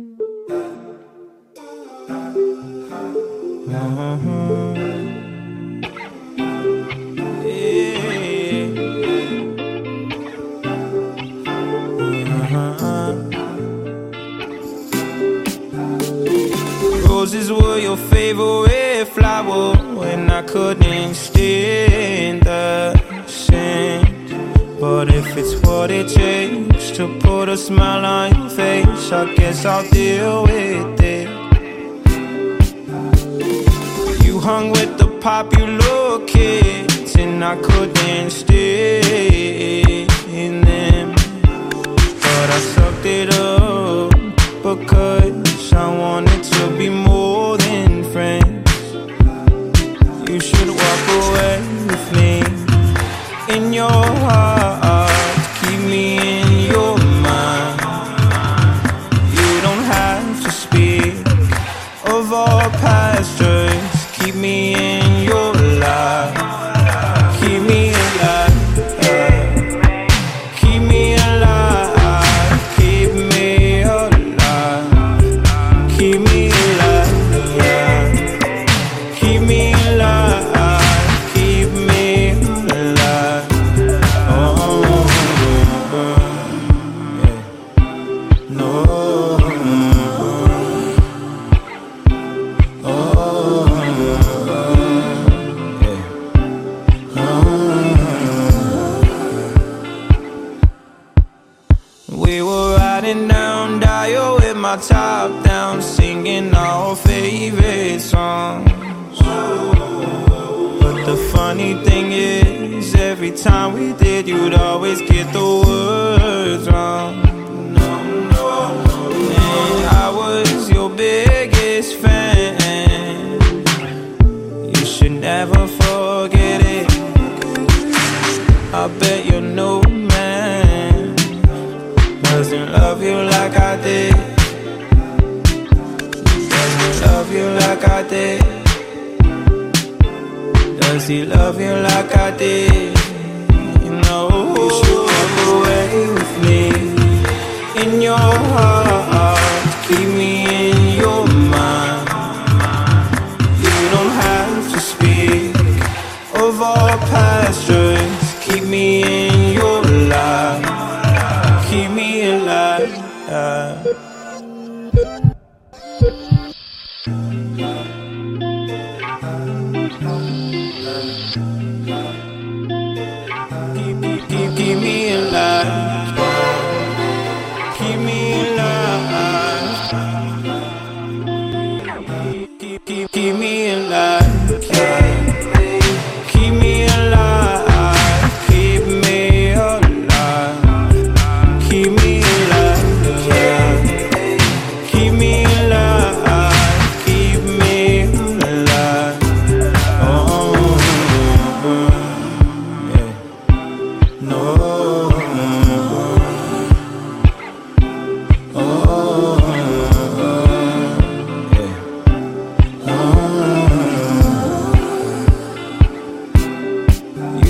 Uh-huh. Roses were your favorite flower when I couldn't stand the. But if it's what it takes to put a smile on your face, I guess I'll deal with it. You hung with the popular kids, and I couldn't stay in them. But I sucked it up because I wanted to be more than friends. You should walk away with me in your heart. My top down, singing our favorite songs. But the funny thing is, every time we did, you'd always get the words wrong. And I was your biggest fan. You should never forget it. I bet you're no man doesn't love you like I did. Did. Does he love you like I did? You know, you should walk away with me in your heart. Keep me in your mind. You don't have to speak of our past,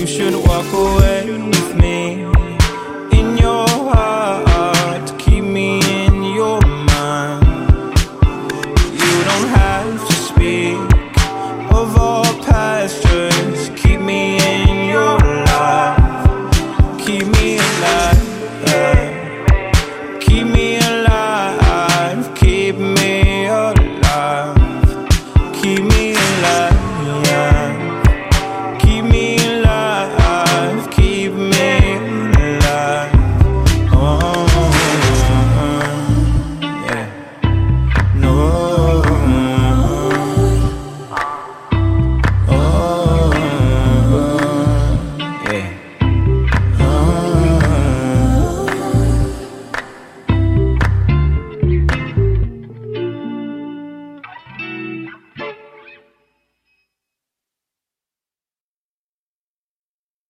should walk away with me in your heart. Keep me in your mind. You don't have to speak of all pastures. Keep me in your life. Keep me alive. Yeah. Keep me alive. Keep me alive. Keep me alive.